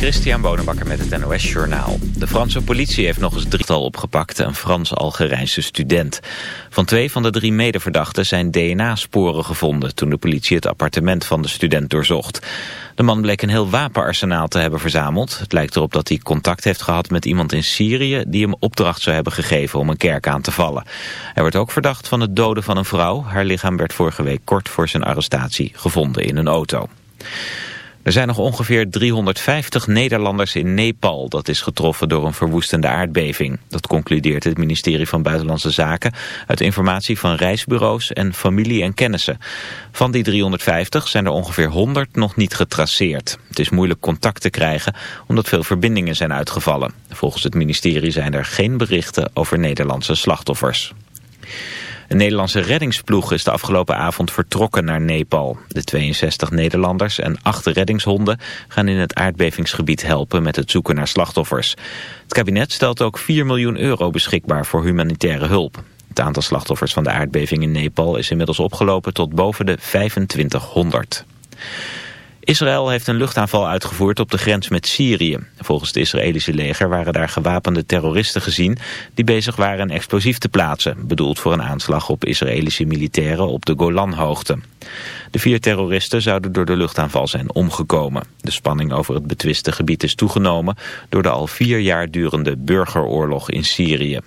Christian Bonenbakker met het NOS Journaal. De Franse politie heeft nog eens drietal opgepakt, een Frans-Algerijnse student. Van twee van de drie medeverdachten zijn DNA-sporen gevonden... toen de politie het appartement van de student doorzocht. De man bleek een heel wapenarsenaal te hebben verzameld. Het lijkt erop dat hij contact heeft gehad met iemand in Syrië... die hem opdracht zou hebben gegeven om een kerk aan te vallen. Hij wordt ook verdacht van het doden van een vrouw. Haar lichaam werd vorige week kort voor zijn arrestatie gevonden in een auto. Er zijn nog ongeveer 350 Nederlanders in Nepal dat is getroffen door een verwoestende aardbeving. Dat concludeert het ministerie van Buitenlandse Zaken uit informatie van reisbureaus en familie en kennissen. Van die 350 zijn er ongeveer 100 nog niet getraceerd. Het is moeilijk contact te krijgen omdat veel verbindingen zijn uitgevallen. Volgens het ministerie zijn er geen berichten over Nederlandse slachtoffers. Een Nederlandse reddingsploeg is de afgelopen avond vertrokken naar Nepal. De 62 Nederlanders en 8 reddingshonden gaan in het aardbevingsgebied helpen met het zoeken naar slachtoffers. Het kabinet stelt ook 4 miljoen euro beschikbaar voor humanitaire hulp. Het aantal slachtoffers van de aardbeving in Nepal is inmiddels opgelopen tot boven de 2500. Israël heeft een luchtaanval uitgevoerd op de grens met Syrië. Volgens het Israëlische leger waren daar gewapende terroristen gezien... die bezig waren een explosief te plaatsen... bedoeld voor een aanslag op Israëlische militairen op de Golanhoogte. De vier terroristen zouden door de luchtaanval zijn omgekomen. De spanning over het betwiste gebied is toegenomen... door de al vier jaar durende burgeroorlog in Syrië.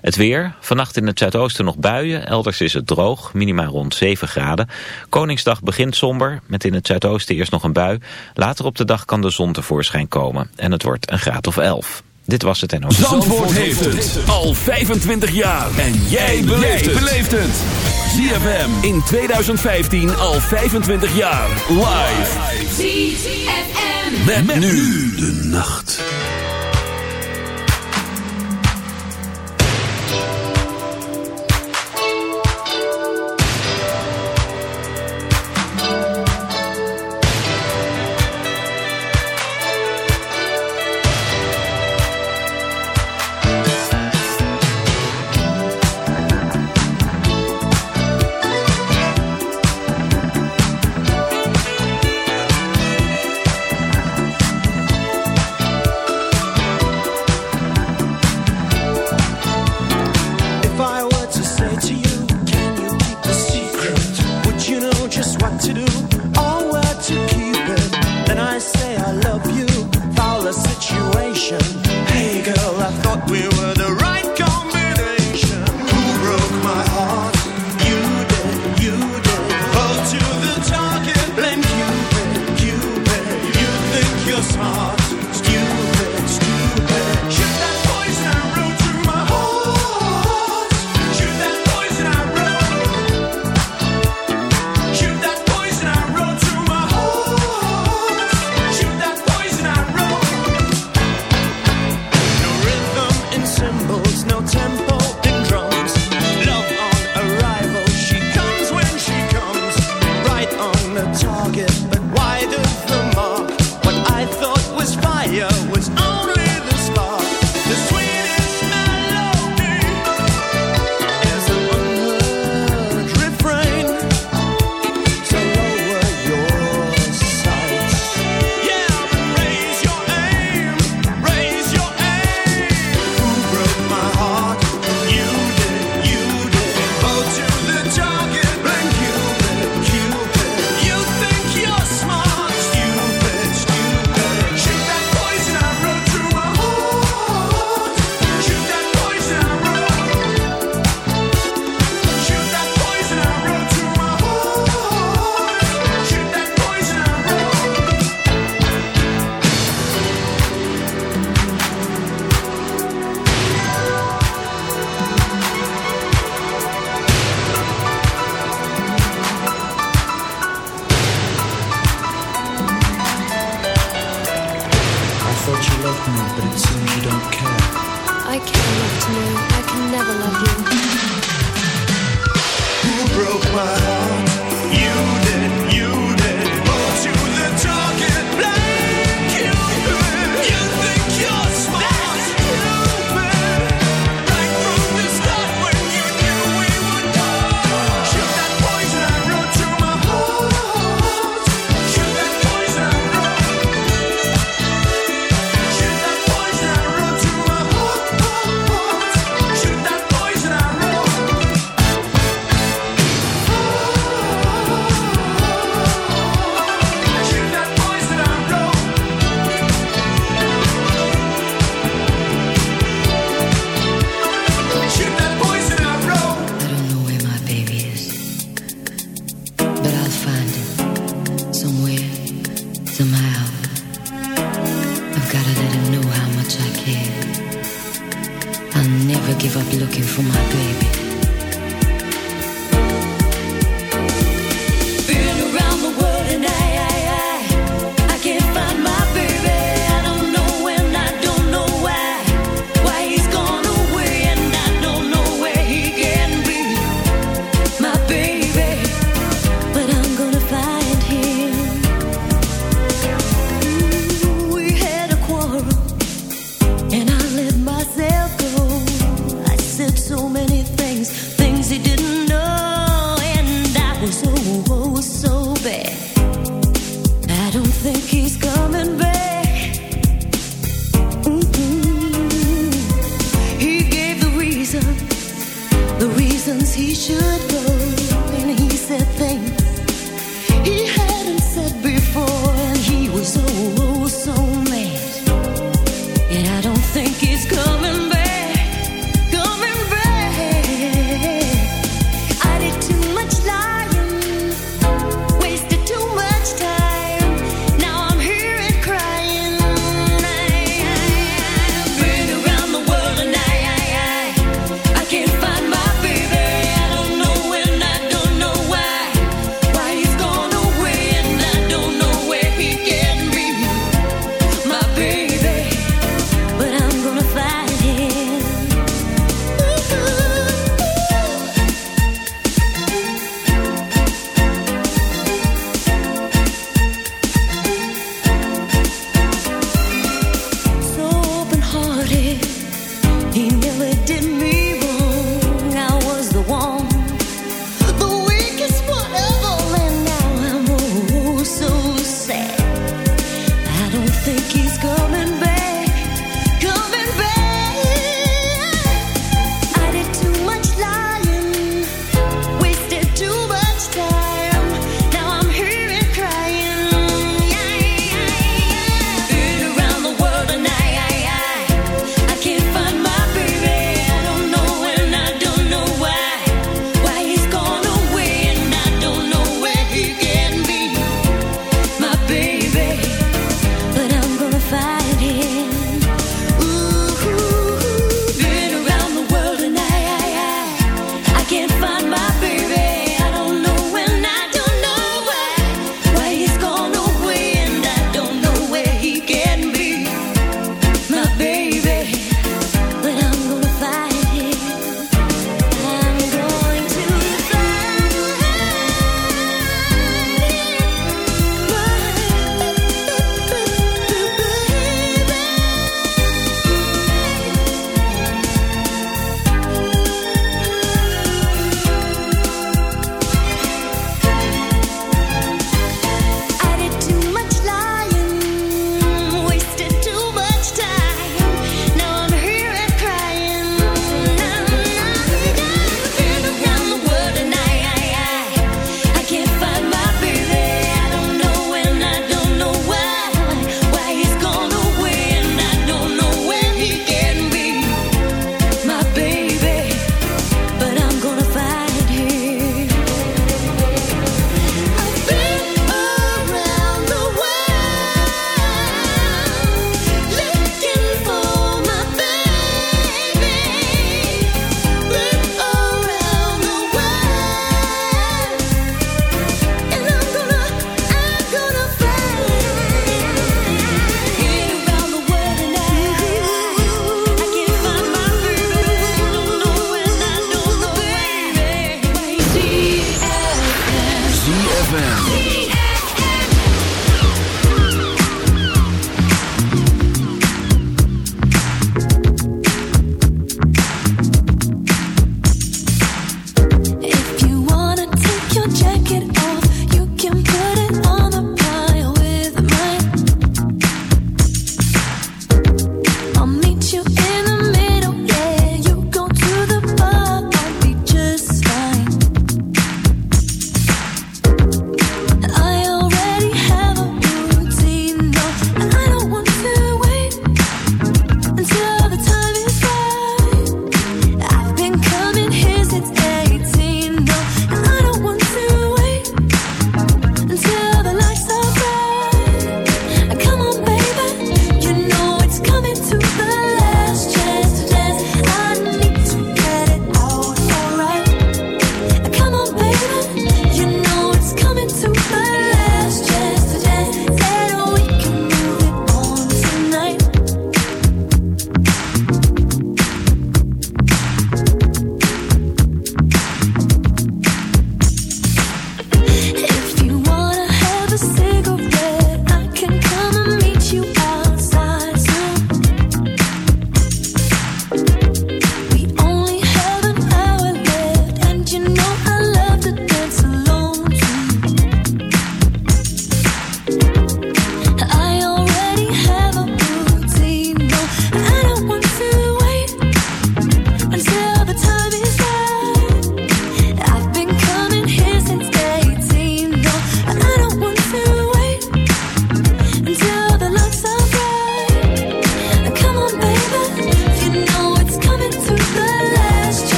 Het weer, vannacht in het zuidoosten nog buien, elders is het droog, minima rond 7 graden. Koningsdag begint somber, met in het zuidoosten eerst nog een bui. Later op de dag kan de zon tevoorschijn komen en het wordt een graad of 11. Dit was het en Zandvoort, Zandvoort heeft het al 25 jaar. En jij beleeft het. ZFM in 2015 al 25 jaar. Live. ZFM. met nu de nacht.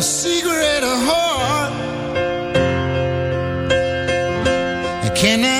a cigarette, a heart. I.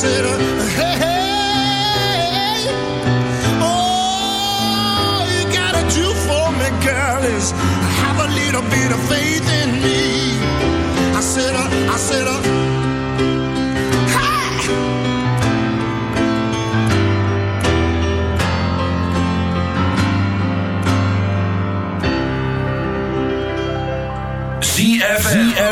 consider. Hey, uh, hey, all you gotta do for me, girl, is have a little bit of faith in me. I said, uh, I said. Uh,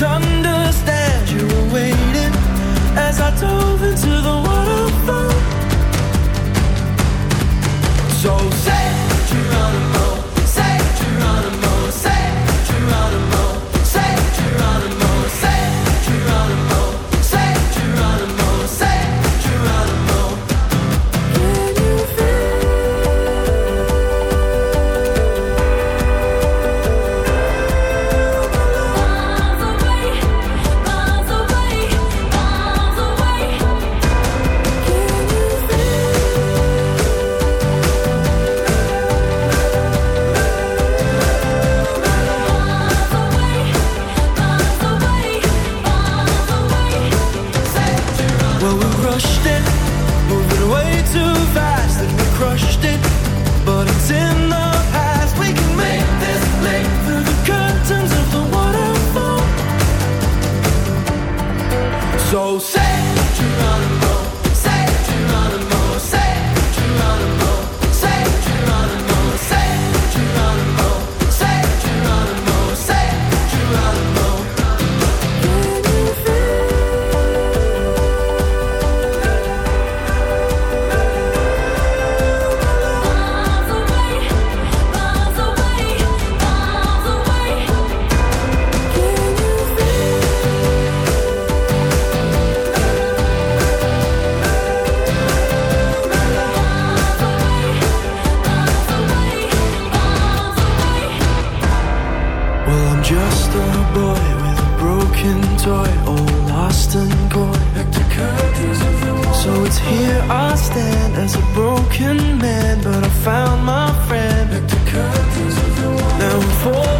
done So it's here I stand as a broken man, but I found my friend. Like the curtains of the wall. Now I'm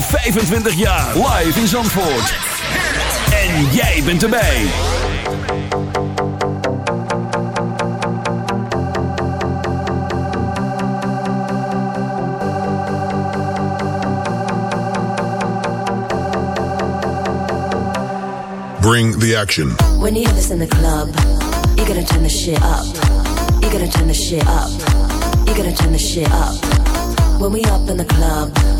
al, al 25 jaar. Live in Zandvoort. En jij bent erbij. Bring the action. When you have this in the club, you gotta turn the shit up. You gotta turn the shit up. You gotta turn the shit up. When we up in the club,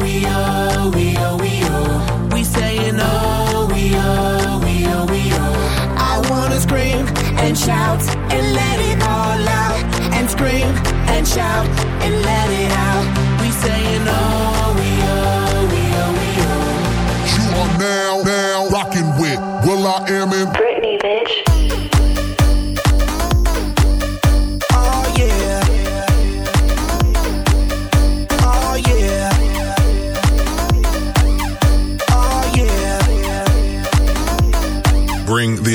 we oh, we we. We oh, we we we. I wanna scream and shout and let it all out. And scream and shout and let it out. We oh, we we we. You are now, now rocking with will.i.am in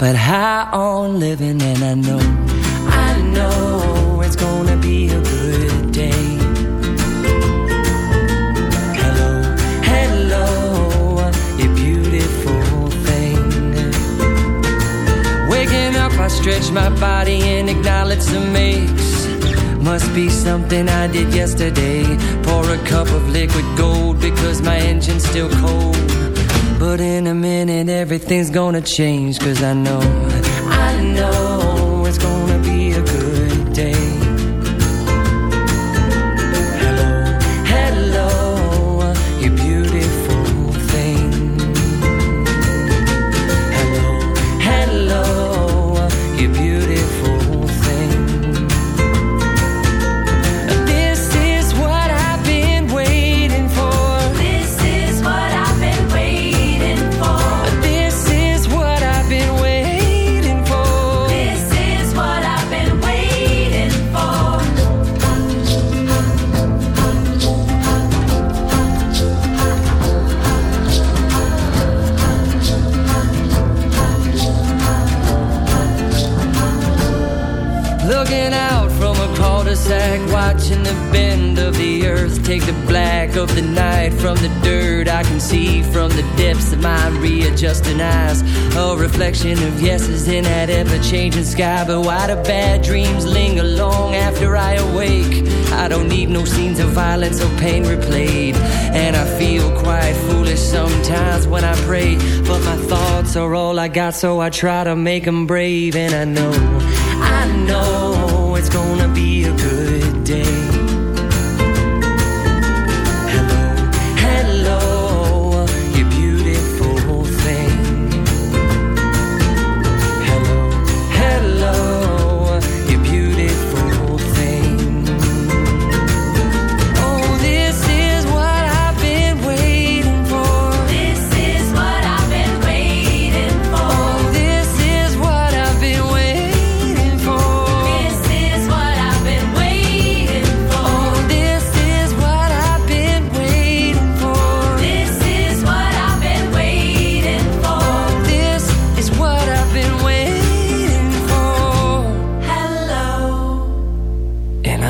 But how? gonna change cause I know. I know. I got, so I try to make them brave. And I know, I know it's gonna be a good day.